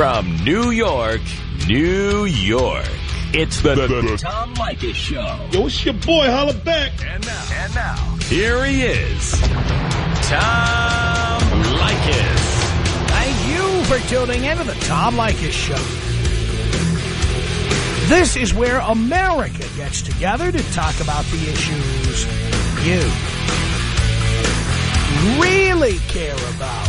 From New York, New York, it's the, The- the- the Tom Leykis Show. Yo, it's your boy, holla back. And now, and now, here he is, Tom Leykis. Thank you for tuning in to the Tom Leykis Show. This is where America gets together to talk about the issues you really care about.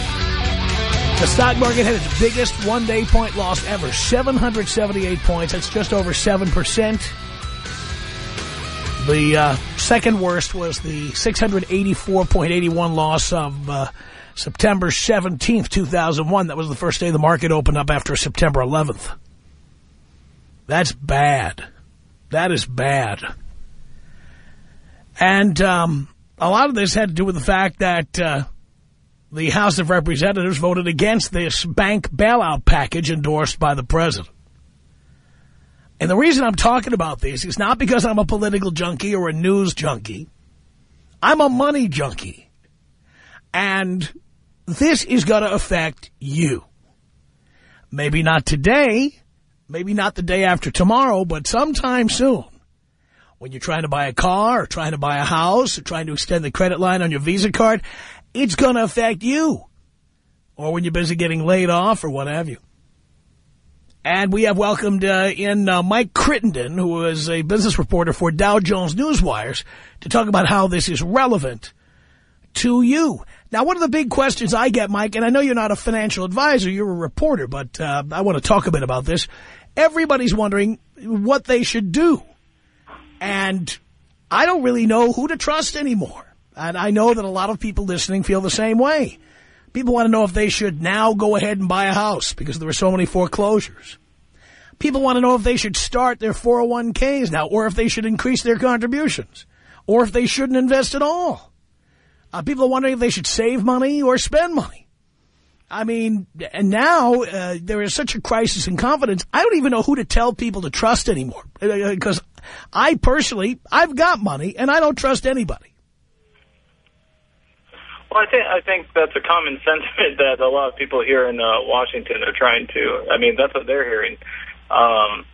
The stock market had its biggest one-day point loss ever. 778 points. That's just over 7%. The uh, second worst was the 684.81 loss of uh, September 17th, 2001. That was the first day the market opened up after September 11th. That's bad. That is bad. And um, a lot of this had to do with the fact that uh, the House of Representatives voted against this bank bailout package endorsed by the president. And the reason I'm talking about this is not because I'm a political junkie or a news junkie. I'm a money junkie. And this is going to affect you. Maybe not today, maybe not the day after tomorrow, but sometime soon. When you're trying to buy a car or trying to buy a house or trying to extend the credit line on your Visa card, it's going to affect you. Or when you're busy getting laid off or what have you. And we have welcomed uh, in uh, Mike Crittenden, who is a business reporter for Dow Jones Newswires, to talk about how this is relevant to you. Now, one of the big questions I get, Mike, and I know you're not a financial advisor, you're a reporter, but uh, I want to talk a bit about this. Everybody's wondering what they should do. And I don't really know who to trust anymore. And I know that a lot of people listening feel the same way. People want to know if they should now go ahead and buy a house because there are so many foreclosures. People want to know if they should start their 401ks now or if they should increase their contributions or if they shouldn't invest at all. Uh, people are wondering if they should save money or spend money. I mean, and now uh, there is such a crisis in confidence. I don't even know who to tell people to trust anymore because I personally, I've got money and I don't trust anybody. Well, I think I think that's a common sentiment that a lot of people here in uh, Washington are trying to. I mean, that's what they're hearing. Um,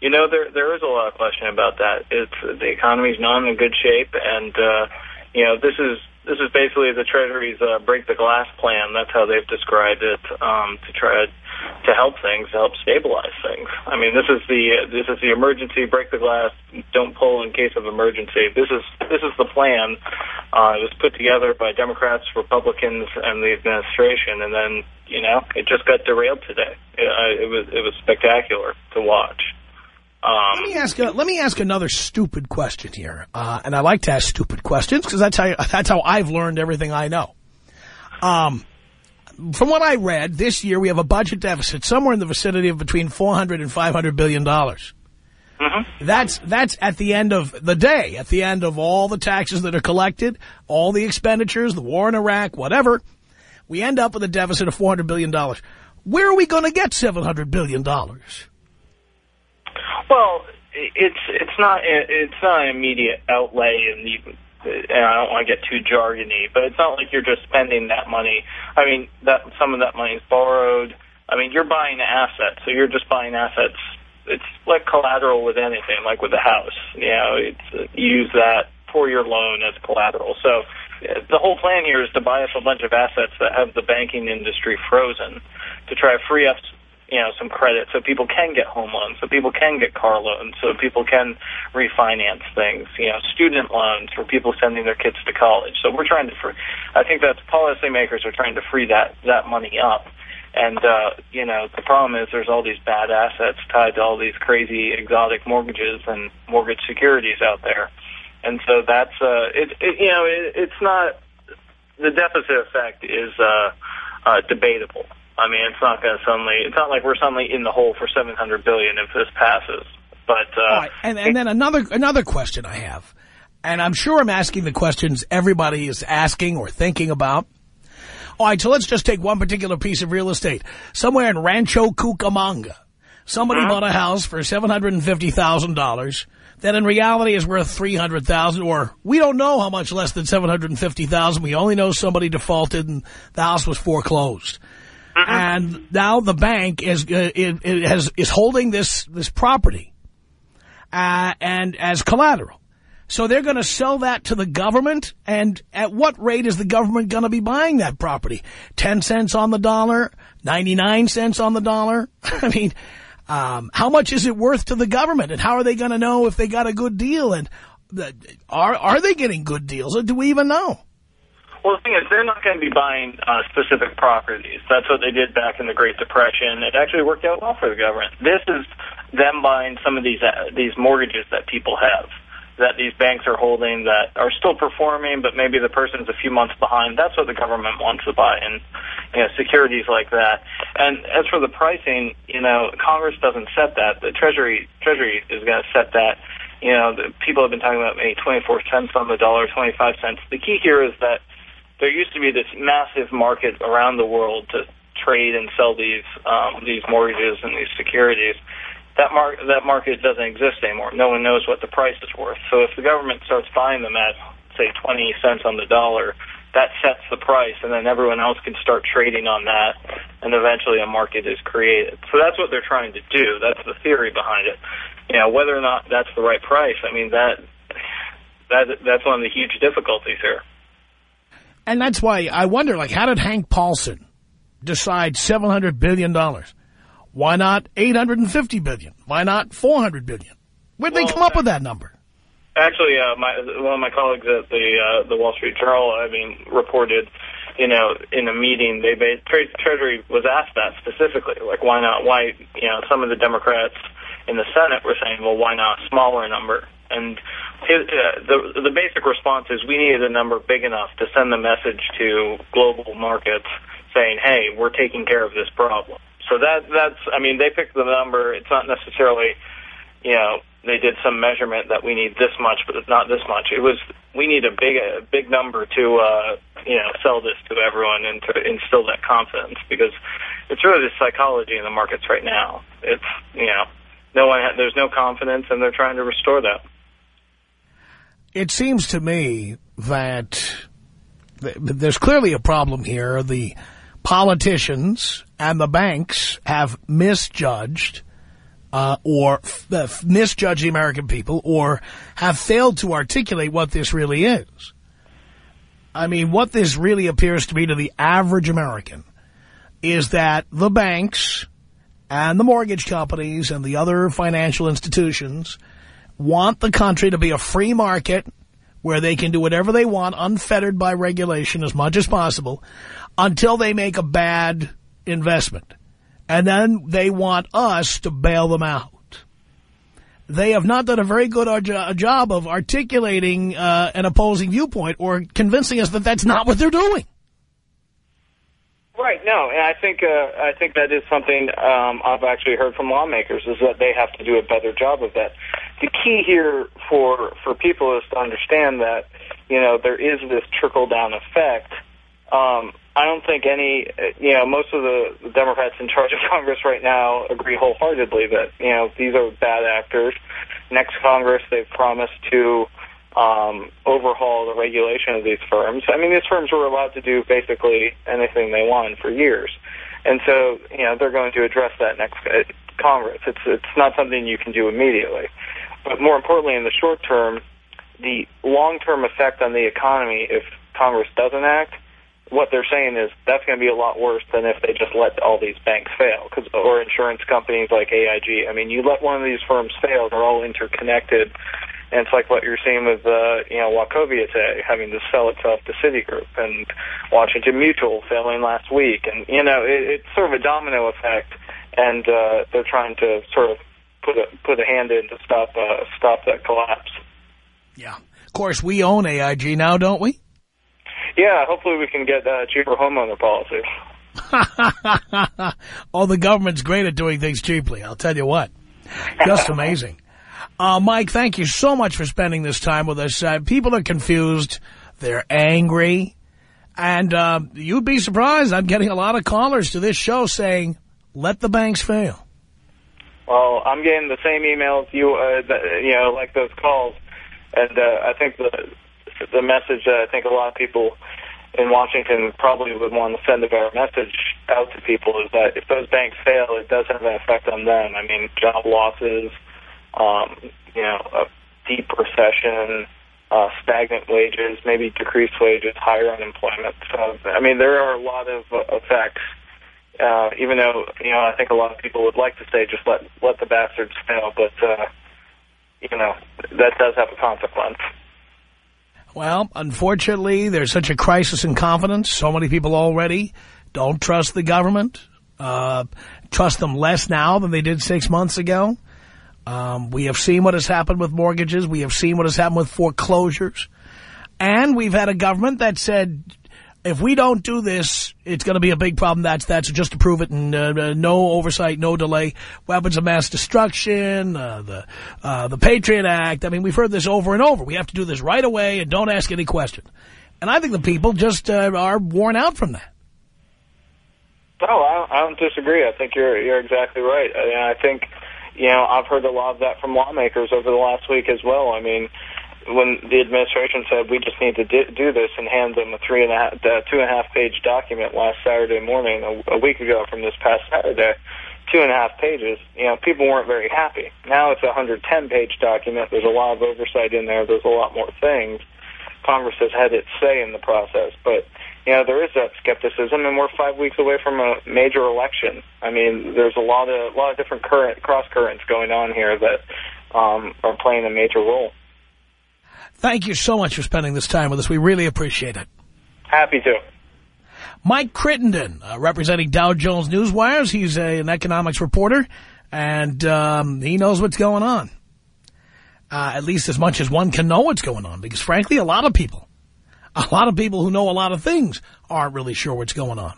you know, there there is a lot of question about that. It's the economy's not in good shape, and uh, you know, this is this is basically the Treasury's uh, break the glass plan. That's how they've described it um, to try to help things, to help stabilize things. I mean, this is the this is the emergency break the glass, don't pull in case of emergency. This is this is the plan. Uh, it was put together by Democrats, Republicans, and the administration, and then you know it just got derailed today. It, uh, it was it was spectacular to watch. Um, Let me ask. A, let me ask another stupid question here, uh, and I like to ask stupid questions because that's how that's how I've learned everything I know. Um, from what I read, this year we have a budget deficit somewhere in the vicinity of between 400 and 500 billion dollars. That's that's at the end of the day, at the end of all the taxes that are collected, all the expenditures, the war in Iraq, whatever. We end up with a deficit of 400 billion dollars. Where are we going to get 700 billion dollars? Well, it's it's not it's not an immediate outlay, and you, and I don't want to get too jargony, but it's not like you're just spending that money. I mean, that some of that money is borrowed. I mean, you're buying assets, so you're just buying assets. It's like collateral with anything, like with a house. You know, it's you use that for your loan as collateral. So the whole plan here is to buy up a bunch of assets that have the banking industry frozen to try to free up you know, some credit so people can get home loans, so people can get car loans, so people can refinance things, you know, student loans for people sending their kids to college. So we're trying to free, I think that policymakers are trying to free that, that money up. And, uh, you know, the problem is there's all these bad assets tied to all these crazy exotic mortgages and mortgage securities out there. And so that's, uh, it, it you know, it, it's not, the deficit effect is, uh, uh, debatable. I mean, it's not going to suddenly. It's not like we're suddenly in the hole for 700 billion if this passes. But uh, right. and and then another another question I have, and I'm sure I'm asking the questions everybody is asking or thinking about. All right, so let's just take one particular piece of real estate. Somewhere in Rancho Cucamonga, somebody Uh-huh. bought a house for $750,000 that in reality is worth 300,000 or we don't know how much less than 750,000. We only know somebody defaulted and the house was foreclosed. And now the bank is uh, it, it has is holding this this property uh, and as collateral. So they're going to sell that to the government. And at what rate is the government going to be buying that property? 10 cents on the dollar? 99 cents on the dollar? I mean, um, how much is it worth to the government? And how are they going to know if they got a good deal? And uh, are, are they getting good deals? Or do we even know? Well, the thing is, they're not going to be buying uh, specific properties. That's what they did back in the Great Depression. It actually worked out well for the government. This is them buying some of these uh, these mortgages that people have, that these banks are holding that are still performing, but maybe the person's a few months behind. That's what the government wants to buy, and you know, securities like that. And as for the pricing, you know, Congress doesn't set that. The Treasury Treasury is going to set that. You know, people have been talking about maybe 24 cents on the dollar, 25 cents. The key here is that there used to be this massive market around the world to trade and sell these um, these mortgages and these securities. That mar- that market doesn't exist anymore. No one knows what the price is worth. So if the government starts buying them at say 20 cents on the dollar, that sets the price, and then everyone else can start trading on that, and eventually a market is created. So that's what they're trying to do. That's the theory behind it. You know, whether or not that's the right price, I mean that that that's one of the huge difficulties here. And that's why I wonder, like, how did Hank Paulson decide $700 billion? Why not 850 billion? Why not 400 billion? Where'd they come up with that number? Actually, uh, my one of my colleagues at the uh, the Wall Street Journal, I mean, reported, you know, in a meeting, they ba- Tre- Treasury was asked that specifically, like, why not? Why, you know, some of the Democrats in the Senate were saying, well, why not a smaller number? And his, uh, the the basic response is we needed a number big enough to send the message to global markets saying, hey, we're taking care of this problem. So that that's, I mean, they picked the number. It's not necessarily, you know, they did some measurement that we need this much, but it's not this much. It was we need a big a big number to uh, you know sell this to everyone and to instill that confidence because it's really the psychology in the markets right now. It's you know no one there's no confidence and they're trying to restore that. It seems to me that th there's clearly a problem here. The politicians and the banks have misjudged uh, or uh, misjudged the American people or have failed to articulate what this really is. I mean, what this really appears to be to the average American is that the banks and the mortgage companies and the other financial institutions want the country to be a free market where they can do whatever they want unfettered by regulation as much as possible until they make a bad investment. And then they want us to bail them out. They have not done a very good job of articulating uh, an opposing viewpoint or convincing us that that's not what they're doing. Right. No, and I think uh, I think that is something um, I've actually heard from lawmakers is that they have to do a better job of that. The key here for for people is to understand that you know there is this trickle down effect. Um, I don't think any you know most of the Democrats in charge of Congress right now agree wholeheartedly that you know these are bad actors. Next Congress, they've promised to um, overhaul the regulation of these firms. I mean, these firms were allowed to do basically anything they wanted for years, and so you know they're going to address that next uh, Congress. It's it's not something you can do immediately, but more importantly, in the short term, the long term effect on the economy if Congress doesn't act. What they're saying is that's going to be a lot worse than if they just let all these banks fail, cause, or insurance companies like AIG. I mean, you let one of these firms fail; they're all interconnected and it's like what you're seeing with, uh, you know, Wachovia today, having to sell itself to Citigroup, and Washington Mutual failing last week. And, you know, it, it's sort of a domino effect, and uh, they're trying to sort of put a, put a hand in to stop, uh, stop that collapse. Yeah. Of course, we own AIG now, don't we? Yeah, hopefully we can get uh, cheaper homeowner policies. oh, the government's great at doing things cheaply. I'll tell you what. Just amazing. Uh, Mike, thank you so much for spending this time with us. Uh, people are confused. They're angry. And uh, you'd be surprised. I'm getting a lot of callers to this show saying, let the banks fail. Well, I'm getting the same emails you, uh, that, you know, like those calls. And uh, I think the the message that I think a lot of people in Washington probably would want to send a better message out to people is that if those banks fail, it does have an effect on them. I mean, job losses, um, you know, a deep recession, uh, stagnant wages, maybe decreased wages, higher unemployment. So, I mean, there are a lot of uh, effects. Uh, even though, you know, I think a lot of people would like to say just let let the bastards fail, but, uh, you know, that does have a consequence. Well, unfortunately, there's such a crisis in confidence. So many people already don't trust the government, uh, trust them less now than they did six months ago. Um, we have seen what has happened with mortgages. We have seen what has happened with foreclosures. And we've had a government that said, if we don't do this, it's going to be a big problem. That's that's just to prove it, and uh, uh, no oversight, no delay. Weapons of mass destruction, uh, the uh, the Patriot Act. I mean, we've heard this over and over. We have to do this right away, and don't ask any questions. And I think the people just uh, are worn out from that. No, I, I don't disagree. I think you're you're exactly right. I, I think you know I've heard a lot of that from lawmakers over the last week as well. I mean when the administration said we just need to do this and hand them a three and a half, uh, two and a half page document last Saturday morning, a, a week ago from this past Saturday, two and a half pages, you know, people weren't very happy. Now it's a 110 page document. There's a lot of oversight in there. There's a lot more things. Congress has had its say in the process, but you know there is that skepticism, and we're five weeks away from a major election. I mean, there's a lot of a lot of different current cross currents going on here that um, are playing a major role. Thank you so much for spending this time with us. We really appreciate it. Happy to. Mike Crittenden, uh, representing Dow Jones Newswires. He's a, an economics reporter, and um, he knows what's going on. Uh, at least as much as one can know what's going on. Because, frankly, a lot of people, a lot of people who know a lot of things aren't really sure what's going on.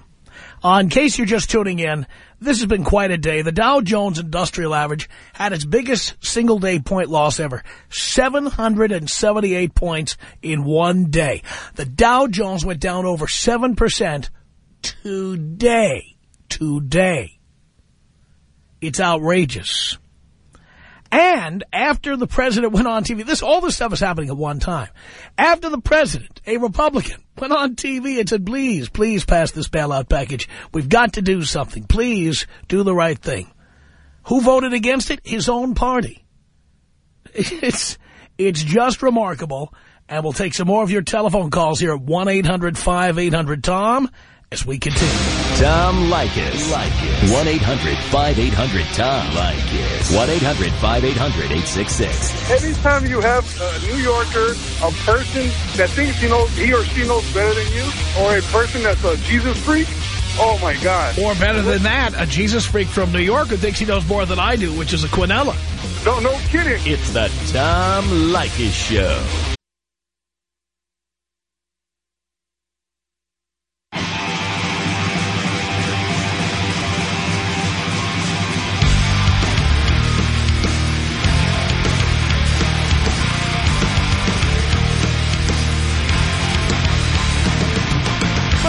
Uh, in case you're just tuning in, this has been quite a day. The Dow Jones Industrial Average had its biggest single-day point loss ever, 778 points in one day. The Dow Jones went down over 7% today. Today. It's outrageous. And after the president went on TV, this all this stuff is happening at one time. After the president, a Republican, went on TV and said, please, please pass this bailout package. We've got to do something. Please do the right thing. Who voted against it? His own party. It's, it's just remarkable. And we'll take some more of your telephone calls here at 1-800-5800-TOM as we continue. Tom Leykis. Leykis. 1-800-5800-TOM. Leykis. 1-800-5800-866. Anytime you have a New Yorker, a person that thinks he knows, he or she knows better than you, or a person that's a Jesus freak, oh my God. Or better than that, a Jesus freak from New York who thinks he knows more than I do, which is a quinella. No, no kidding. It's the Tom Leykis Show.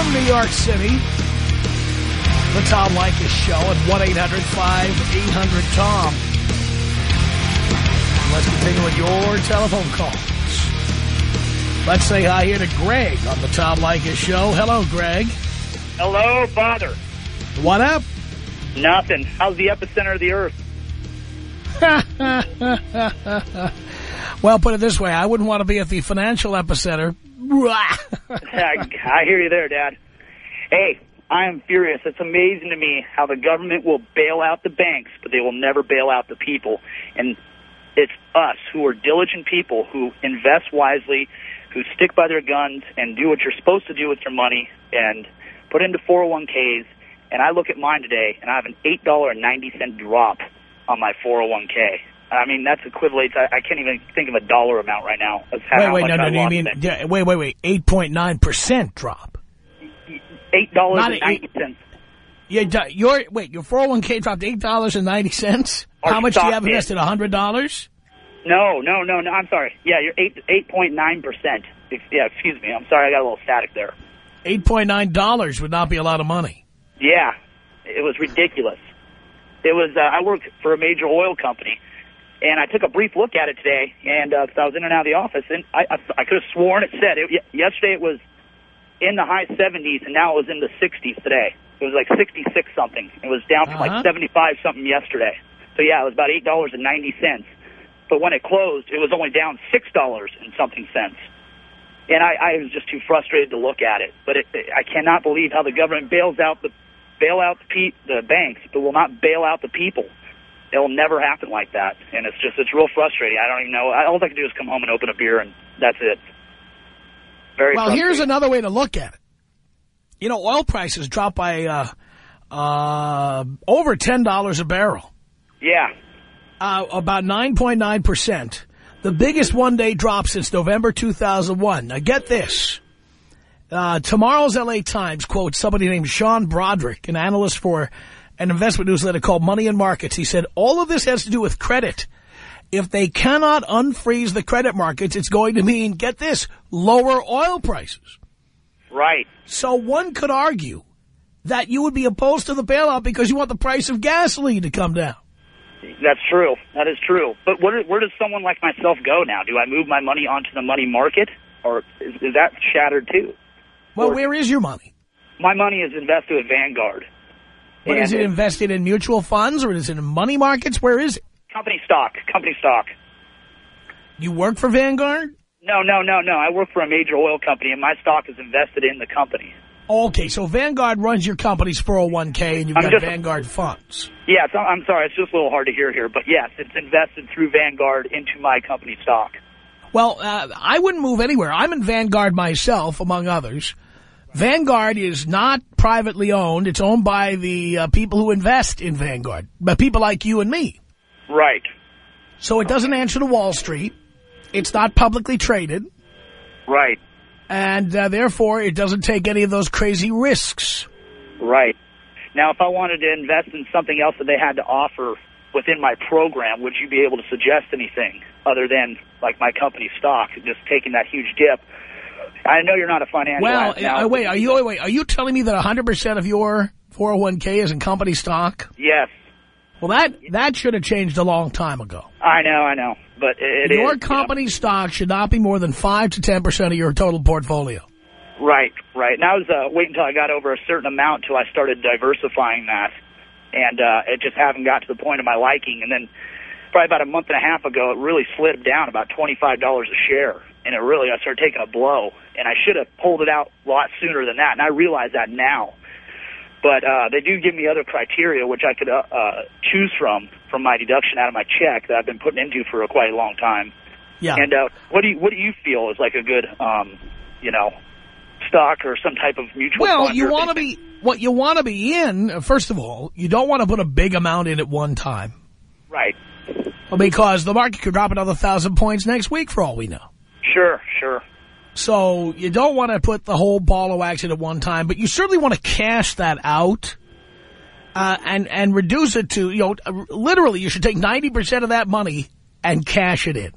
From New York City, the Tom Leykis Show at 1-800-5800-TOM. Let's continue with your telephone calls. Let's say hi here to Greg on the Tom Leykis Show. Hello, Greg. Hello, father. What up? Nothing. How's the epicenter of the earth? well, put it this way. I wouldn't want to be at the financial epicenter. I, hear you there, Dad. Hey, I am furious. It's amazing to me how the government will bail out the banks, but they will never bail out the people. And it's us who are diligent people who invest wisely, who stick by their guns and do what you're supposed to do with your money and put into 401ks. And I look at mine today, and I have an $8.90 drop on my 401k. I mean, that's equivalent. I, I can't even think of a dollar amount right now. Wait, wait, no, no, no, you mean, yeah, wait, wait, wait, 8.9% drop. eight dollars Not and ninety cents. You, your wait, your 401k dropped eight dollars and ninety cents. How much do you have invested? A hundred dollars. No, no, no, no. I'm sorry. Yeah, you're eight eight point nine percent. Yeah, excuse me. I'm sorry. I got a little static there. Eight point nine dollars would not be a lot of money. Yeah, it was ridiculous. It was. Uh, I work for a major oil company, and I took a brief look at it today, and uh I was in and out of the office, and I I, I could have sworn it said it, yesterday it was in the high 70s, and now it was in the 60s today. It was like 66 something. It was down from Uh-huh. like 75 something yesterday. So yeah, it was about eight dollars and ninety cents. But when it closed, it was only down six dollars and something cents. And I, I was just too frustrated to look at it. But it, I cannot believe how the government bails out the bail out the, pe- the banks, but will not bail out the people. It'll never happen like that, and it's just it's real frustrating. I don't even know. All I can do is come home and open a beer, and that's it. Very Well, here's another way to look at it. You know, oil prices dropped by uh, uh, over ten dollars a barrel, yeah, uh, about nine point nine percent. The biggest one-day drop since November 2001. Now, get this. Uh, tomorrow's L.A. Times quotes somebody named Sean Brodrick, an analyst for an investment newsletter called Money and Markets. He said, all of this has to do with credit. If they cannot unfreeze the credit markets, it's going to mean, get this, lower oil prices. right. So one could argue that you would be opposed to the bailout because you want the price of gasoline to come down. That's true. That is true. But where, where does someone like myself go now? Do I move my money onto the money market, or is, is that shattered too? Well, Or- where is your money? My money is invested at Vanguard. Is And it invested in mutual funds or is it in money markets? Where is it? Company stock. Company stock. You work for Vanguard? No, no, no, no. I work for a major oil company, and my stock is invested in the company. Okay, so Vanguard runs your company's 401k and you've I'm got just- Vanguard funds. Yeah, I'm sorry. It's just a little hard to hear here, but yes, it's invested through Vanguard into my company stock. Well, uh, I wouldn't move anywhere. I'm in Vanguard myself, among others. Vanguard is not privately owned. It's owned by the uh, people who invest in Vanguard, but people like you and me. Right. So it doesn't answer to Wall Street. It's not publicly traded. Right. And uh, therefore, it doesn't take any of those crazy risks. Right. Now, if I wanted to invest in something else that they had to offer within my program, would you be able to suggest anything other than like my company stock, just taking that huge dip? I know you're not a financial. Well, uh, wait, are you wait, are you telling me that 100% of your 401k is in company stock? Yes, Well, that that should have changed a long time ago. I know, I know, but it, your is, you know. company stock should not be more than 5 to 10% of your total portfolio. Right, right. And I was uh, waiting until I got over a certain amount till I started diversifying that, and uh, it just haven't got to the point of my liking. And then probably about a month and a half ago, it really slid down about twenty five dollars a share, and it really I started taking a blow. And I should have pulled it out a lot sooner than that, and I realize that now. But uh, they do give me other criteria which I could uh, uh, choose from from my deduction out of my check that I've been putting into for a quite a long time. Yeah. And uh, what do you what do you feel is like a good, um, you know, stock or some type of mutual well, fund? you want to be what you want to be in. First of all, you don't want to put a big amount in at one time right. Well, because the market could drop another thousand points next week for all we know. Sure, sure. So you don't want to put the whole ball of wax in at one time, but you certainly want to cash that out uh, and and reduce it to you know literally you should take ninety percent of that money and cash it in.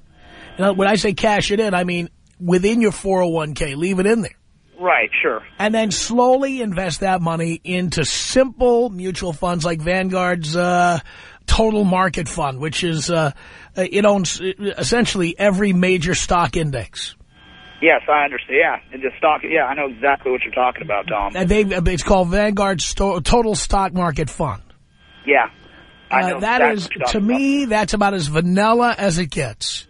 Now, when I say cash it in, I mean within your 401k, leave it in there. Right, sure. And then slowly invest that money into simple mutual funds like Vanguard's uh, Total Market Fund, which is, uh, uh, it owns uh, essentially every major stock index. Yes, I understand. Yeah, and the stock. Yeah, I know exactly what you're talking about, Tom. And they, it's called Vanguard Sto Total Stock Market Fund. Yeah, I Uh, that exactly is, to me, that's about as vanilla as it gets.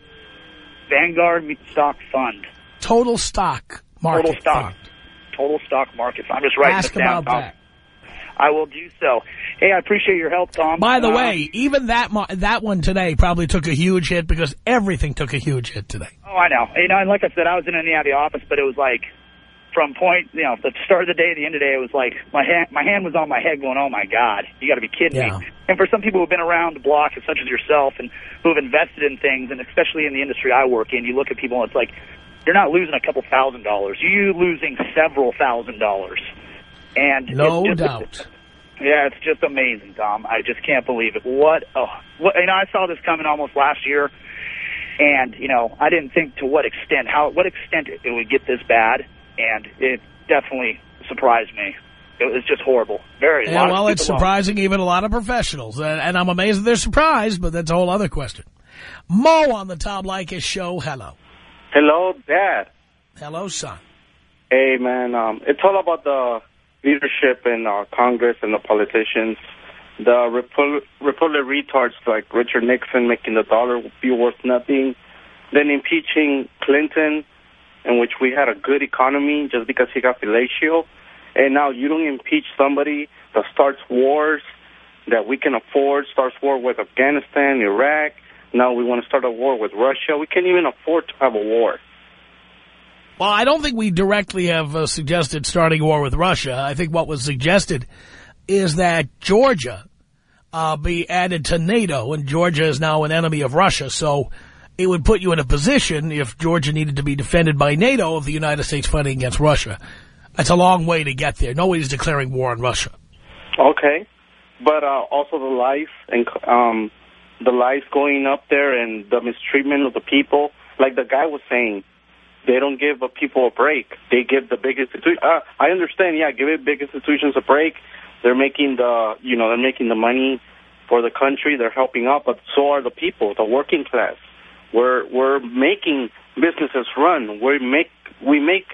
Vanguard Stock Fund, Total Stock Market Total Stock. Fund. Total Stock Market. Fund. I'm just writing Ask down, about Tom. that. I will do so. Hey, I appreciate your help, Tom. By the Uh, way, even that mo- that one today probably took a huge hit because everything took a huge hit today. Oh, I know. You know, and like I said, I was in and out of the office, but it was like from point, you know, the start of the day to the end of the day, it was like my hand, my hand was on my head, going, "Oh my God, you got to be kidding Yeah. me!" And for some people who've been around the block, as such as yourself, and who have invested in things, and especially in the industry I work in, you look at people, and it's like you're not losing a couple thousand dollars, you're losing several thousand dollars. And No it's just, doubt. Yeah, it's just amazing, Tom. I just can't believe it. What? Oh, what, you know, I saw this coming almost last year, and you know, I didn't think to what extent, how, what extent it, it would get this bad, and it definitely surprised me. It was just horrible. Very. Yeah, well, it's surprising even a lot of professionals, and, and I'm amazed that they're surprised, but that's a whole other question. Mo on the Tom Leykis show. Hello. Hello, Dad. Hello, son. Hey, man. Um, it's all about the leadership in uh, Congress and the politicians. The Republic retards like Richard Nixon making the dollar be worth nothing. Then impeaching Clinton, in which we had a good economy just because he got fellatio. And now you don't impeach somebody that starts wars that we can afford, starts war with Afghanistan, Iraq. Now we want to start a war with Russia. We can't even afford to have a war. Well, I don't think we directly have uh, suggested starting a war with Russia. I think what was suggested is that Georgia uh, be added to NATO, and Georgia is now an enemy of Russia. So it would put you in a position, if Georgia needed to be defended by NATO, of the United States fighting against Russia. That's a long way to get there. Nobody's declaring war on Russia. Okay. But uh, also the life and um, the life going up there and the mistreatment of the people. Like the guy was saying, they don't give people a break. They give the big institutions. Uh, I understand, yeah, give it big institutions a break. They're making the, you know, they're making the money for the country. They're helping out, but so are the people, the working class. We're we're making businesses run. We make we make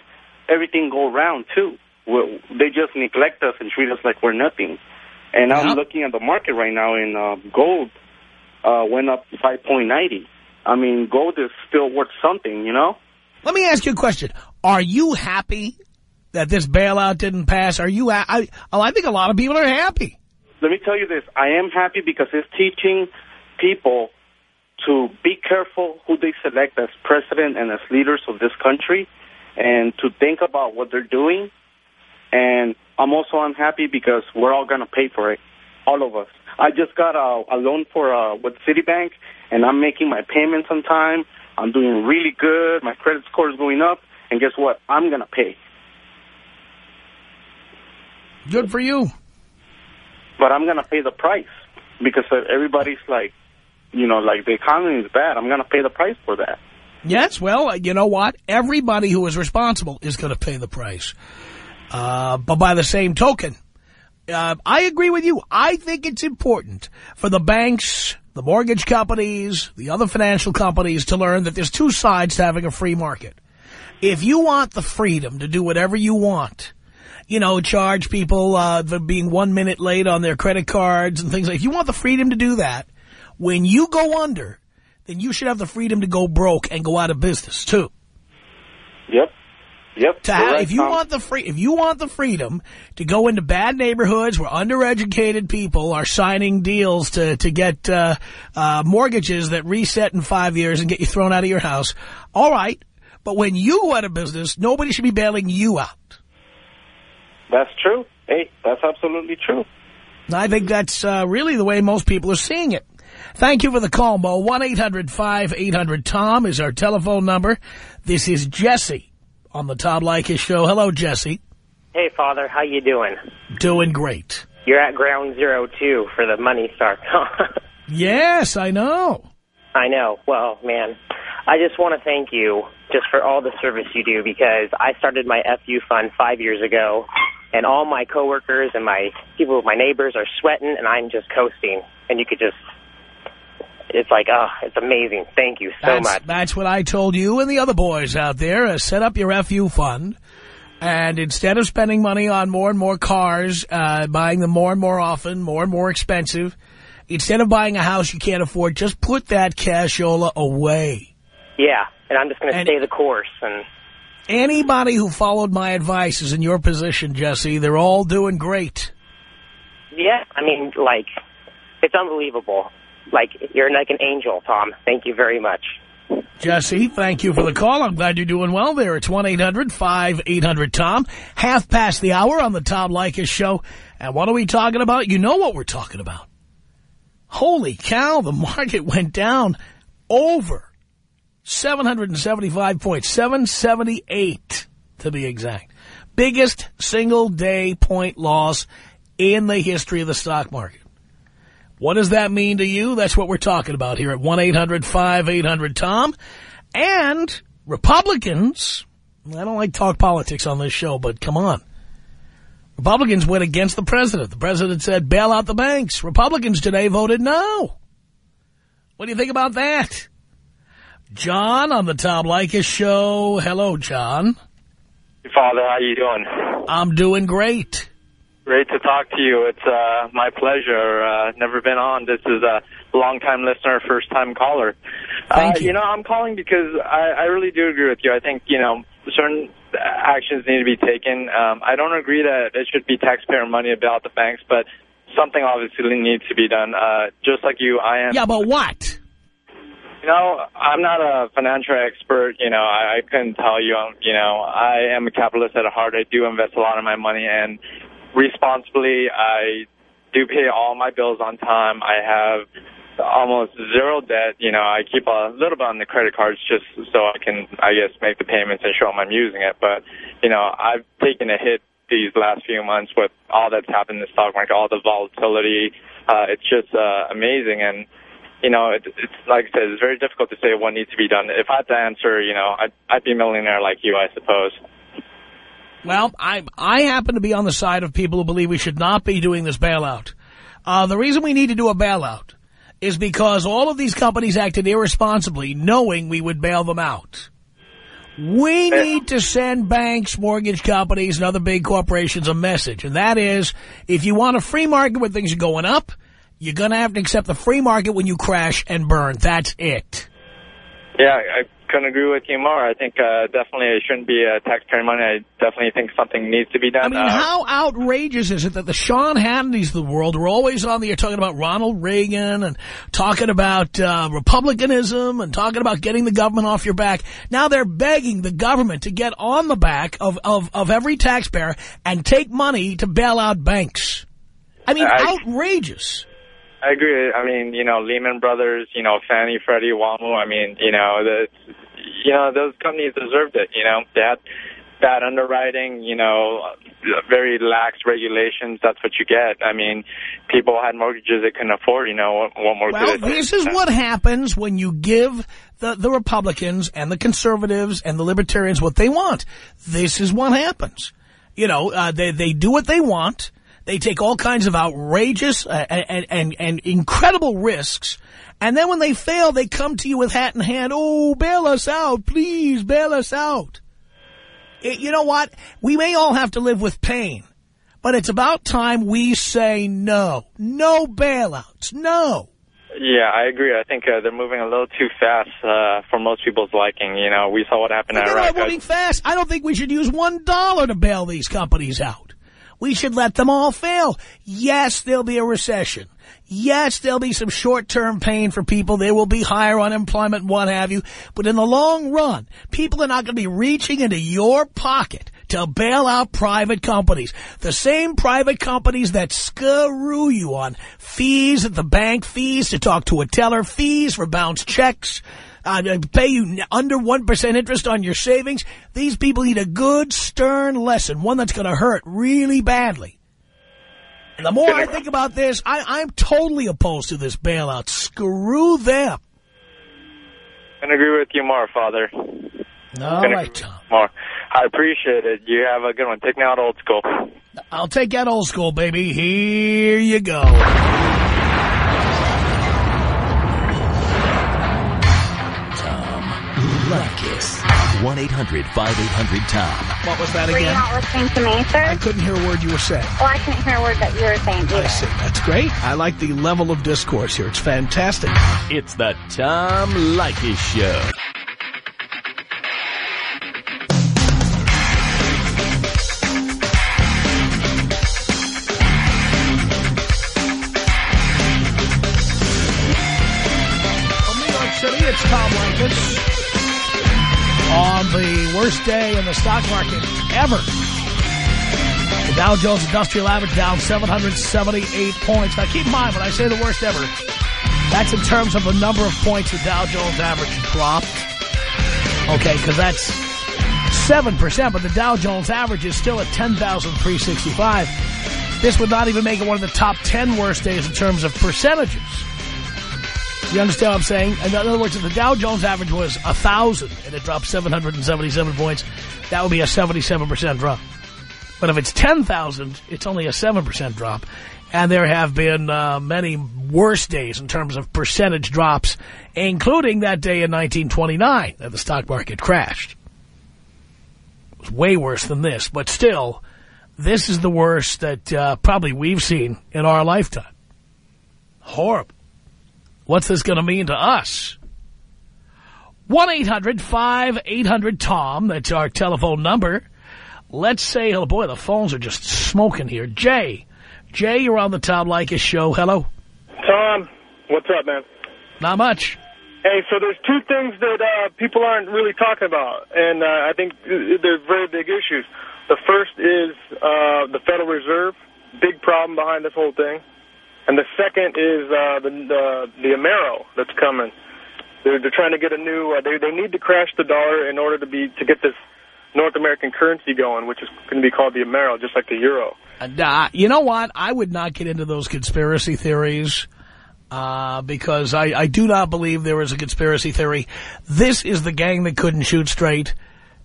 everything go round too. We're, they just neglect us and treat us like we're nothing. And I'm looking at the market right now, and uh, gold uh, went up 5.90. I mean, gold is still worth something, you know. Let me ask you a question. Are you happy that this bailout didn't pass? Are you? I, I think a lot of people are happy. Let me tell you this. I am happy because it's teaching people to be careful who they select as president and as leaders of this country and to think about what they're doing. And I'm also unhappy because we're all going to pay for it, all of us. I just got a, a loan for uh, with Citibank, and I'm making my payments on time. I'm doing really good. My credit score is going up. And guess what? I'm going to pay. Good for you. But I'm going to pay the price because everybody's like, you know, like the economy is bad. I'm going to pay the price for that. Yes, well, you know what? Everybody who is responsible is going to pay the price. Uh, but by the same token, uh, I agree with you. I think it's important for the banks, the mortgage companies, the other financial companies to learn that there's two sides to having a free market. If you want the freedom to do whatever you want, you know, charge people uh, for being one minute late on their credit cards and things like If you want the freedom to do that, when you go under, then you should have the freedom to go broke and go out of business, too. Yep. Yep. To have, if you want the free, if you want the freedom to go into bad neighborhoods where undereducated people are signing deals to to get uh, uh, mortgages that reset in five years and get you thrown out of your house, all right. But when you go out of business, nobody should be bailing you out. That's true. Hey, that's absolutely true. I think that's uh, really the way most people are seeing it. Thank you for the call, Mo. 1-800-5800-TOM is our telephone number. This is Jesse on the Tom Leykis show. Hello, Jesse. Hey, Father. How you doing? Doing great. You're at ground zero, too, for the money start. yes, I know. I know. Well, man, I just want to thank you just for all the service you do because I started my FU fund five years ago, and all my coworkers and my people, my neighbors are sweating, and I'm just coasting. And you could just it's like, oh, it's amazing. Thank you so that's, much. That's what I told you and the other boys out there. Uh, set up your FU fund. And instead of spending money on more and more cars, uh, buying them more and more often, more and more expensive, instead of buying a house you can't afford, just put that cashola away. Yeah, and I'm just going to stay the course. And Anybody who followed my advice is in your position, Jesse. They're all doing great. Yeah, I mean, like, it's unbelievable like you're like an angel, Tom. Thank you very much. Jesse, thank you for the call. I'm glad you're doing well there. It's 1-800-5800-TOM. Half past the hour on the Tom Leykis show. And what are we talking about? You know what we're talking about. Holy cow, the market went down over 775 points, 778 to be exact. Biggest single day point loss in the history of the stock market. What does that mean to you? That's what we're talking about here at 1-800-5800-TOM. And Republicans, I don't like talk politics on this show, but come on. Republicans went against the president. The president said, bail out the banks. Republicans today voted no. What do you think about that? John on the Tom Leykis show. Hello, John. Father, how you doing? I'm doing great. Great to talk to you. It's uh, my pleasure. Uh, never been on. This is a long-time listener, first-time caller. Thank uh, you. You know, I'm calling because I, I really do agree with you. I think, you know, certain actions need to be taken. Um, I don't agree that it should be taxpayer money about the banks, but something obviously needs to be done. Uh, just like you, I am. Yeah, but what? You know, I'm not a financial expert. You know, I, I couldn't tell you. Um, you know, I am a capitalist at heart. I do invest a lot of my money, and responsibly, I do pay all my bills on time. I have almost zero debt. You know, I keep a little bit on the credit cards just so I can, I guess, make the payments and show them I'm using it. But, you know, I've taken a hit these last few months with all that's happened in the stock market, all the volatility. Uh, it's just uh, amazing. And, you know, it, it's like I said, it's very difficult to say what needs to be done. If I had to answer, you know, I'd, I'd be a millionaire like you, I suppose. Well, I I happen to be on the side of people who believe we should not be doing this bailout. Uh, the reason we need to do a bailout is because all of these companies acted irresponsibly, knowing we would bail them out. We need to send banks, mortgage companies, and other big corporations a message, and that is, if you want a free market where things are going up, you're going to have to accept the free market when you crash and burn. That's it. Yeah, I couldn't agree with you more. I think uh, definitely it shouldn't be uh, taxpayer money. I definitely think something needs to be done. I mean, uh, how outrageous is it that the Sean Hannitys of the world are always on the air talking about Ronald Reagan and talking about uh, Republicanism and talking about getting the government off your back. Now they're begging the government to get on the back of, of, of every taxpayer and take money to bail out banks. I mean, I- outrageous. I agree. I mean, you know, Lehman Brothers, you know, Fannie, Freddie, WAMU. I mean, you know, the, you know, those companies deserved it. You know, they had bad underwriting. You know, very lax regulations. That's what you get. I mean, people had mortgages they couldn't afford. You know, what, more Well, this is what happens when you give the, the Republicans and the conservatives and the libertarians what they want. This is what happens. You know, uh, they, they do what they want. They take all kinds of outrageous uh, and, and, and incredible risks. And then when they fail, they come to you with hat in hand. Oh, bail us out. Please bail us out. It- you know what? We may all have to live with pain. But it's about time we say no. No bailouts. No. Yeah, I agree. I think uh, they're moving a little too fast uh, for most people's liking. You know, we saw what happened in They're not moving fast. I don't think we should use one dollar to bail these companies out. We should let them all fail. Yes, there'll be a recession. Yes, there'll be some short-term pain for people. There will be higher unemployment what have you. But in the long run, people are not going to be reaching into your pocket to bail out private companies. The same private companies that screw you on fees at the bank, fees to talk to a teller, fees for bounced checks, uh, pay you under 1% interest on your savings. These people need a good, stern lesson, one that's going to hurt really badly. And the more I think about this, I, I'm totally opposed to this bailout. Screw them. Can agree with you more, Father. All right, Tom. More. I appreciate it. You have a good one. Take me out old school. I'll take that old school, baby. Here you go. 1-800-5800-TOM. What was that again? Were you again? not listening to me, sir? I couldn't hear a word you were saying. Well, I couldn't hear a word that you were saying either. I see. That's great. I like the level of discourse here. It's fantastic. It's the Tom Leykis Show. Worst day in the stock market ever. The Dow Jones Industrial Average down 778 points. Now keep in mind, when I say the worst ever, that's in terms of the number of points the Dow Jones average dropped. Okay, because that's 7%, but the Dow Jones average is still at 10,365. This would not even make it one of the top 10 worst days in terms of percentages. You understand what I'm saying? In other words, if the Dow Jones average was 1,000 and it dropped 777 points, that would be a 77% drop. But if it's 10,000, it's only a 7% drop. And there have been uh, many worse days in terms of percentage drops, including that day in 1929 that the stock market crashed. It was way worse than this, but still, this is the worst that uh, probably we've seen in our lifetime. Horrible. What's this going to mean to us? 1-800-5800-TOM. That's our telephone number. Let's say, oh boy, the phones are just smoking here. Jay. Jay, you're on the Tom Leykis show. Hello. Tom, what's up, man? Not much. Hey, so there's two things that uh, people aren't really talking about, and uh, I think they're very big issues. The first is uh, the Federal Reserve, big problem behind this whole thing. And the second is uh, the, the the Amero that's coming. They're, they're trying to get a new. Uh, they they need to crash the dollar in order to be to get this North American currency going, which is going to be called the Amero, just like the euro. Uh, you know what? I would not get into those conspiracy theories uh, because I, I do not believe there is a conspiracy theory. This is the gang that couldn't shoot straight.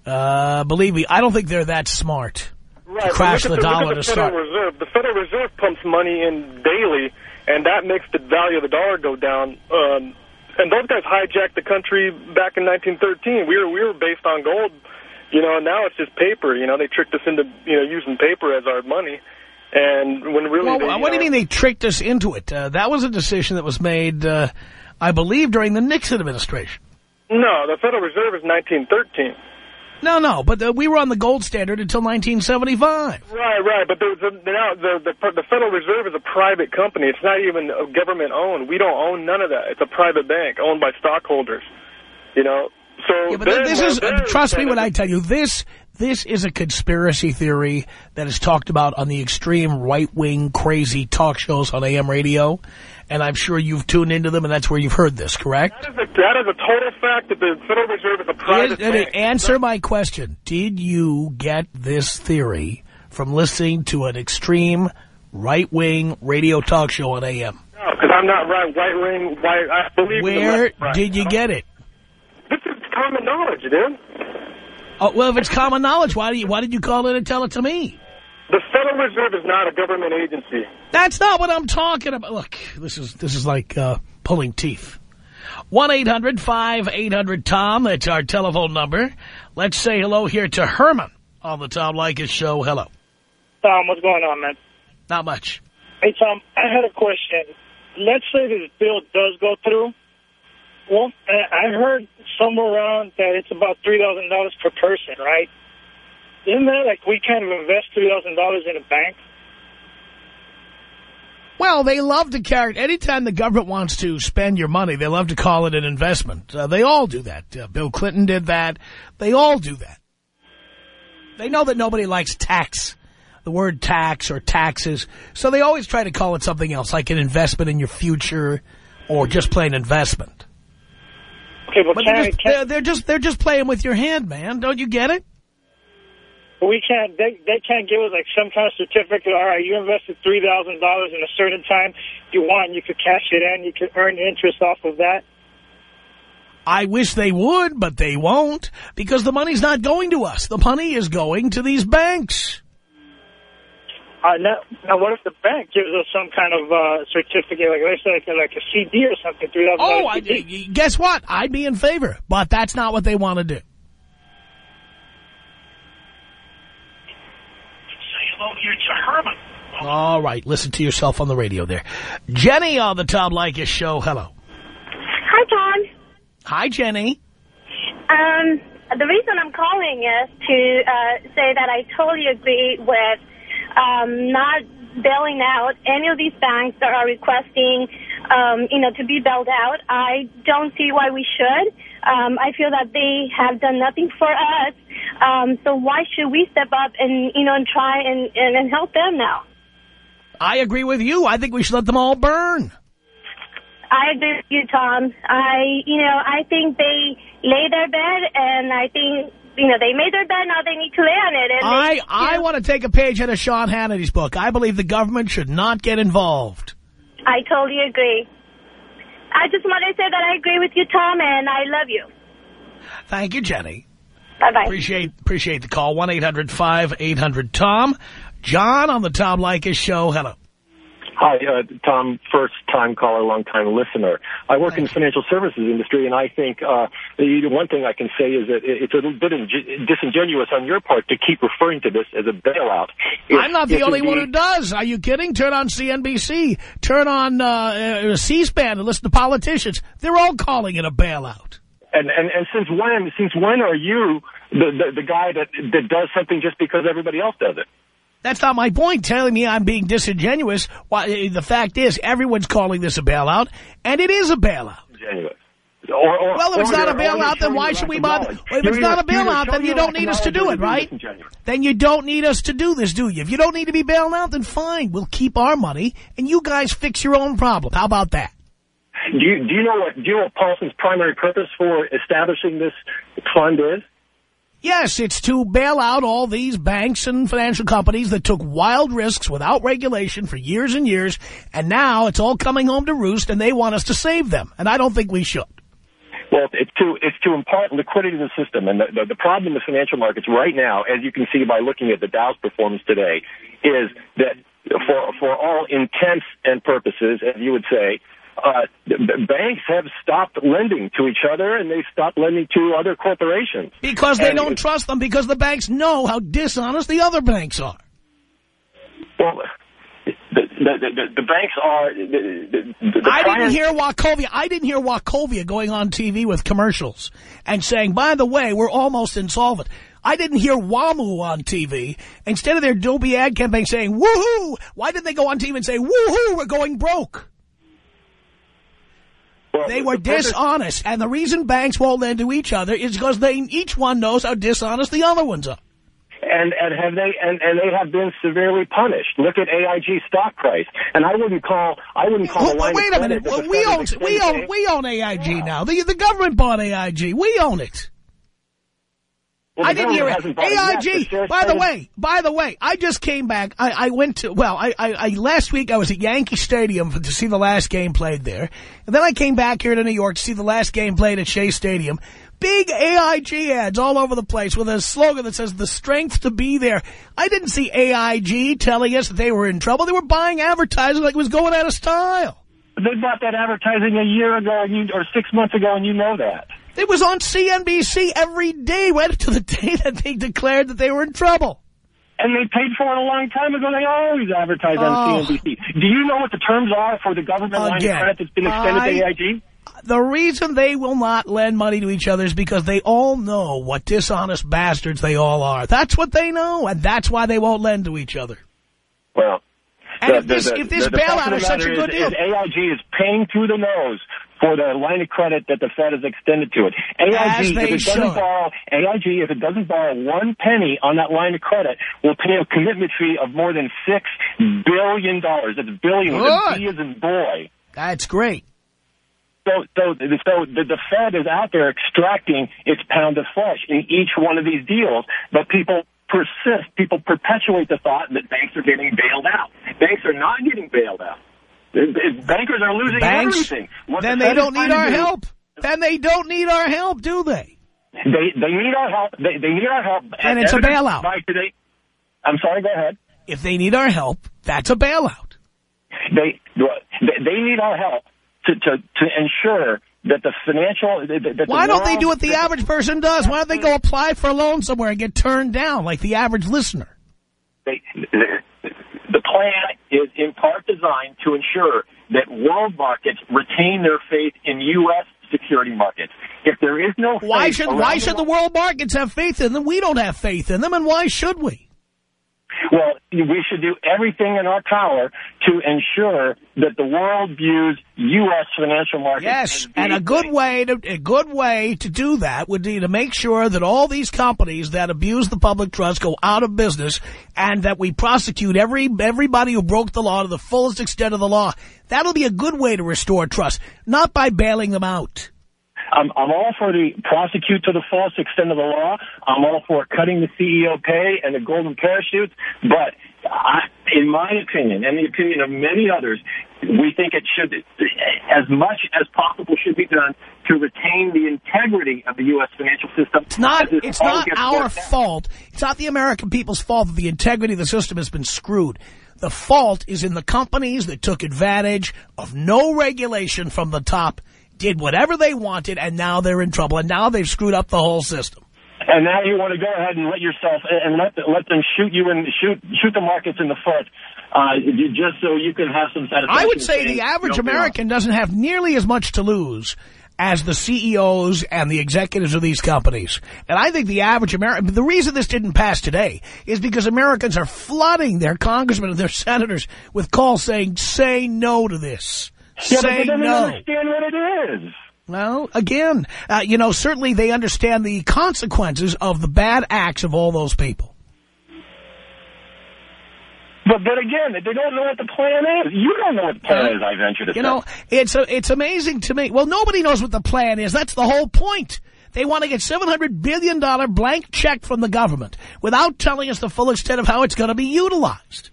Uh, believe me, I don't think they're that smart right, crash the, the dollar the to Federal start. Reserve. The Federal Reserve pumps money in daily, and that makes the value of the dollar go down. Um, and those guys hijacked the country back in 1913. We were we were based on gold you know, and now it's just paper. You know, they tricked us into, you know, using paper as our money. And when really... Well, they, what do you mean they tricked us into it? Uh, that was a decision that was made, uh, I believe, during the Nixon administration. No, the Federal Reserve is 1913. No, no, but uh, we were on the gold standard until 1975. Right, right, but the, the, now the, the the Federal Reserve is a private company. It's not even government owned. We don't own none of that. It's a private bank owned by stockholders. You know, so yeah, but this is, trust me when I tell you, this this is a conspiracy theory that is talked about on the extreme right-wing crazy talk shows on AM radio. And I'm sure you've tuned into them, and that's where you've heard this, correct? That is a, that is a total fact that the Federal Reserve is a private Is, bank. Answer my question. Did you get this theory from listening to an extreme right-wing radio talk show on AM? No, because I'm not right, right-wing, right, I believe Where right, did you get it? This is common knowledge, dude. Oh, well, if it's common knowledge, why, do you, why did you call in and tell it to me? The Federal Reserve is not a government agency. That's not what I'm talking about. Look, this is this is like uh, pulling teeth. 1-800-5800-TOM. That's our telephone number. Let's say hello here to Herman on the Tom Leykis show. Hello. Tom, what's going on, man? Not much. Hey, Tom, I had a question. Let's say this bill does go through. Well, I heard somewhere around that it's about $3,000 per person, right? Isn't that like we kind of invest $3,000 in a bank? Well, they love to carry Anytime the government wants to spend your money, they love to call it an investment. Uh, they all do that. Uh, Bill Clinton did that. They all do that. They know that nobody likes tax, the word tax or taxes, so they always try to call it something else, like an investment in your future or just plain investment. Okay, but, But can, they're just, can, they're, they're just they're just playing with your hand, man. Don't you get it? We can't. They they can't give us like some kind of certificate. All right, you invested three thousand dollars in a certain time. If you want, you could cash it in. You could earn interest off of that. I wish they would, but they won't, because the money's not going to us. The money is going to these banks. Uh, now, now, what if the bank gives us some kind of uh, certificate, like let's say like, like a CD or something, three thousand Oh, dollars I, guess what? I'd be in favor, but that's not what they want to do. Say hello here to Herman. All right, listen to yourself on the radio there. Jenny on the Tom Leykis show. Hello. Hi, Tom. Hi, Jenny. Um, the reason I'm calling is to uh, say that I totally agree with um, not bailing out any of these banks that are requesting, um, you know, to be bailed out. I don't see why we should. Um, I feel that they have done nothing for us. Um, so why should we step up and, you know, and try and, and, and help them now? I agree with you. I think we should let them all burn. I agree with you, Tom. I, you know, I think they lay their bed, and I think you know, they made their bed, now they need to lay on it. And I, they I want to take a page out of Sean Hannity's book. I believe the government should not get involved. I totally agree. I just want to say that I agree with you, Tom, and I love you. Thank you, Jenny. Bye-bye. Appreciate, appreciate the call. 1-800-5800-TOM. John on the Tom Leykis show. Hello. Hi, uh, Tom, first time caller, long time listener. I work in the financial services industry, and I think uh, the one thing I can say is that it's a little bit inge- disingenuous on your part to keep referring to this as a bailout. If- I'm not the only one who does. Are you kidding? Turn on CNBC. Turn on uh, uh, C-SPAN and listen to politicians. They're all calling it a bailout. And, and and since when since when are you the the, the guy that that does something just because everybody else does it? That's not my point, telling me I'm being disingenuous. Why, the fact is, everyone's calling this a bailout, and it is a bailout. Or, or, Well, if it's not a you're- or you're bailout, then why should we bother? If You're it's not a either- you're either bailout, then you don't need us to do it, right? Then you don't need us to do this, do you? If you don't need to be bailed out, then fine. We'll keep our money, and you guys fix your own problem. How about that? Do you, do you know what do you know what Paulson's primary purpose for establishing this fund is? Yes, it's to bail out all these banks and financial companies that took wild risks without regulation for years and years, and now it's all coming home to roost, and they want us to save them, and I don't think we should. Well, it's to it's to impart liquidity to the system, and the, the, the problem in the financial markets right now, as you can see by looking at the Dow's performance today, is that for for all intents and purposes, as you would say, uh, banks have stopped lending to each other, and they've stopped lending to other corporations Because they And don't trust them, because the banks know how dishonest the other banks are. Well, the the, the, the, banks are. The I didn't hear Wachovia. I didn't hear Wachovia going on TV with commercials and saying, by the way, we're almost insolvent. I didn't hear WAMU on TV. Instead of their dopey ad campaign saying, woohoo, why did they go on TV and say, woohoo, we're going broke? Well, They were the dishonest, and the reason banks won't lend to each other is because they each one knows how dishonest the other ones are. and and have they and, and they have been severely punished. Look at AIG stock price, and I wouldn't call I wouldn't call Well, wait a minute. Well, we own we own we own AIG now. The the government bought AIG. We own it. Well, I didn't hear it. hasn't bought it yet, AIG. By the way, by the way, I just came back. I, I went to well, I, I, I last week I was at Yankee Stadium to see the last game played there, and then I came back here to New York to see the last game played at Shea Stadium. Big AIG ads all over the place with a slogan that says "the strength to be there." I didn't see AIG telling us that they were in trouble. They were buying advertising like it was going out of style. They bought that advertising a year ago, and you, or six months ago, and you know that. It was on CNBC every day, right up to the day that they declared that they were in trouble. And they paid for it a long time ago. They always advertise on Oh. CNBC. Do you know what the terms are for the government line of credit that's been extended I- to AIG? The reason they will not lend money to each other is because they all know what dishonest bastards they all are. That's what they know, and that's why they won't lend to each other. Well, And if this- if this the bailout is such a good deal- is AIG is paying through the nose for the line of credit that the Fed has extended to it. AIG, if it should. doesn't borrow, AIG, if it doesn't borrow one penny on that line of credit, will pay a commitment fee of more than six billion dollars. That's billion with a. B as in boy. That's great. So, so, so the, the Fed is out there extracting its pound of flesh in each one of these deals, but people persist. People perpetuate the thought that banks are getting bailed out. Banks are not getting bailed out. Bankers are losing Banks, everything. What then the they don't need our do- help. Then they don't need our help, do they? They they need our help. They they need our help. And it's a bailout. Today, I'm sorry. Go ahead. If they need our help, that's a bailout. They they need our help to to to ensure that the financial. That that the Why don't they do what the average person does? Why don't they go apply for a loan somewhere and get turned down like the average listener? They, the, the plan is in part designed to ensure that world markets retain their faith in U.S. security markets. If there is no faith Why should why the should the world- world markets have faith in them? We don't have faith in them, and why should we? Well, we should do everything in our power to ensure that the world views U.S. financial markets. Yes, and a good way to a good way to do that would be to make sure that all these companies that abuse the public trust go out of business, and that we prosecute every everybody who broke the law to the fullest extent of the law. That'll be a good way to restore trust, not by bailing them out. I'm, I'm all for the prosecute to the fullest extent of the law. I'm all for cutting the CEO pay and the golden parachutes. But I, in my opinion, and the opinion of many others, we think it should, as much as possible, should be done to retain the integrity of the U.S. financial system. It's not, it's not our fault. It's not the American people's fault that the integrity of the system has been screwed. The fault is in the companies that took advantage of no regulation from the top, did whatever they wanted, and now they're in trouble. And now they've screwed up the whole system. And now you want to go ahead and let yourself and let let them shoot you and shoot shoot the markets in the foot, uh, just so you can have some satisfaction. I would say the average American doesn't have nearly as much to lose as the CEOs and the executives of these companies. And I think the average American, the reason this didn't pass today is because Americans are flooding their congressmen and their senators with calls saying, say no to this. Yeah, say but they don't no. understand what it is. Well, again, uh, you know, certainly they understand the consequences of the bad acts of all those people. But but again, they don't know what the plan is. You don't know what the plan is. I venture to You say. know, it's a, it's amazing to me. Well, nobody knows what the plan is. That's the whole point. They want to get $700 billion blank check from the government without telling us the full extent of how it's going to be utilized.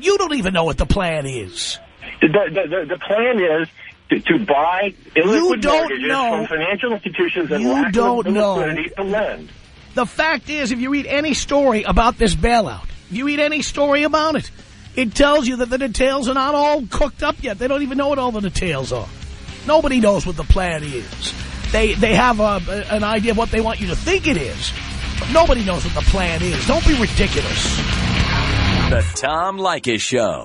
You don't even know what the plan is. The, the, the, the plan is to, to buy illiquid mortgages know. from financial institutions and You lack don't the know. liquidity to lend. The fact is, if you read any story about this bailout, if you read any story about it, it tells you that the details are not all cooked up yet. They don't even know what all the details are. Nobody knows what the plan is. They they have a, an idea of what they want you to think it is, but nobody knows what the plan is. Don't be ridiculous. The Tom Leykis Show.